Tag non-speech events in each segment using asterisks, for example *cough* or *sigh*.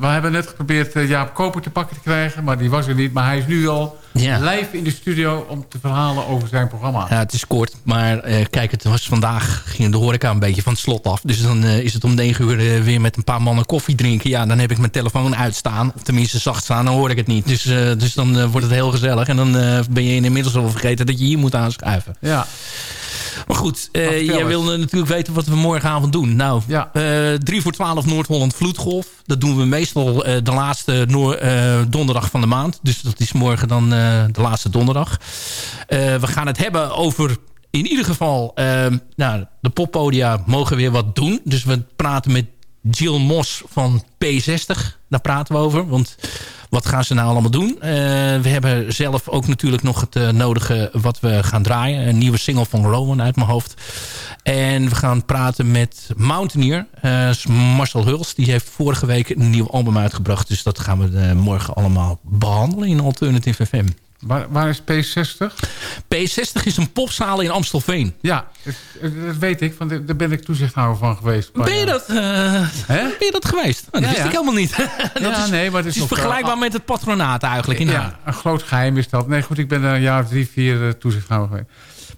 We hebben net geprobeerd uh, Jaap Koper te pakken te krijgen. Maar die was er niet. Maar hij is nu al ja. live in de studio om te verhalen over zijn programma. Ja, het is kort. Maar uh, kijk, het was vandaag ging de horeca een beetje van het slot af. Dus dan uh, is het om negen uur weer met een paar mannen koffie drinken. Ja, dan heb ik mijn telefoon uitstaan. Of tenminste zacht staan, dan hoor ik het niet. Dus, dus dan wordt het heel gezellig. En dan ben je inmiddels al vergeten dat je hier moet aanschuiven. Ja. Maar goed, uh, jij wilde natuurlijk weten wat we morgenavond doen. Nou, ja. uh, eh, 3 voor 12 Noord-Holland Vloedgolf. Dat doen we meestal uh, de laatste donderdag van de maand. Dus dat is morgen dan de laatste donderdag. we gaan het hebben over in ieder geval... nou, de poppodia mogen weer wat doen. Dus we praten met Jill Mos van P60. Daar praten we over. Want wat gaan ze nou allemaal doen? Uh, we hebben zelf ook natuurlijk nog het uh, nodige wat we gaan draaien. Een nieuwe single van Rowan uit mijn hoofd. En we gaan praten met Mountaineer. Uh, Marcel Huls. Die heeft vorige week een nieuw album uitgebracht. Dus dat gaan we morgen allemaal behandelen in Alternative FM. Waar, waar, is P60? P60 is een popzaal in Amstelveen. Ja, dat weet ik. Want daar ben ik toezichthouder van geweest. Ben je dat, uh, ben je dat geweest? Oh, dat ja, wist ja. ik helemaal niet. *laughs* dat ja, is, nee, maar het is, is vergelijkbaar met het patronaat eigenlijk. In ja, een groot geheim is dat. Nee, goed, ik ben er een jaar of drie, vier uh, toezichthouder geweest.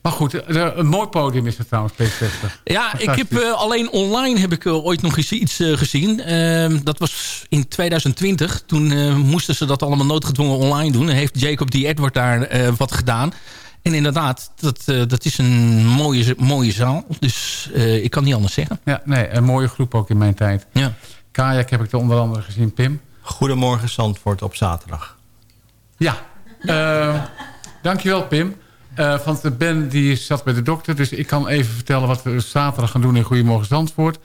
Maar goed, een mooi podium is het trouwens, P60. Ja, ik heb uh, alleen online heb ik uh, ooit nog eens iets uh, gezien. Ehm, dat was in 2020. Toen moesten ze dat allemaal noodgedwongen online doen. En heeft Jacob D. Edward daar wat gedaan. En inderdaad, dat, dat is een mooie, mooie zaal. Dus ik kan niet anders zeggen. Ja, nee, een mooie groep ook in mijn tijd. Ja. Kajak heb ik er onder andere gezien, Pim. Goedemorgen Zandvoort op zaterdag. Ja, dankjewel Pim. Uh, want Ben die zat bij de dokter. Dus ik kan even vertellen wat we zaterdag gaan doen in Goedemorgen Zandvoort.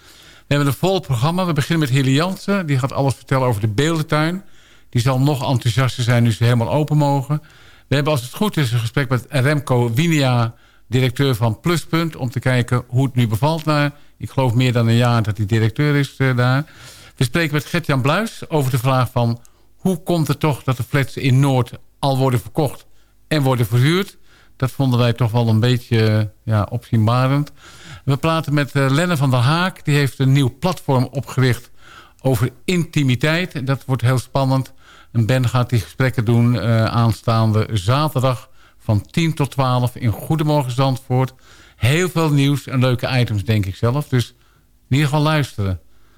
We hebben een vol programma. We beginnen met Hilly Jansen. Die gaat alles vertellen over de beeldentuin. Die zal nog enthousiaster zijn nu ze helemaal open mogen. We hebben als het goed is een gesprek met Remco Winia... directeur van Pluspunt... om te kijken hoe het nu bevalt. naar. ik geloof meer dan een jaar dat hij directeur is uh, daar. We spreken met Gert-Jan Bluis over de vraag van... hoe komt het toch dat de flats in Noord al worden verkocht en worden verhuurd... Dat vonden wij toch wel een beetje ja, opzienbarend. We praten met uh, Lenne van der Haak. Die heeft een nieuw platform opgericht over intimiteit. Dat wordt heel spannend. En Ben gaat die gesprekken doen uh, aanstaande zaterdag van 10 tot 12 in Goedemorgen Zandvoort. Heel veel nieuws en leuke items, denk ik zelf. Dus in ieder geval luisteren.